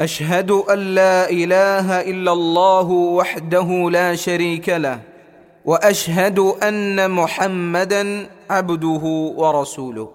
أشهد أن لا إله إلا الله وحده لا شريك له وأشهد أن محمدا عبده ورسوله.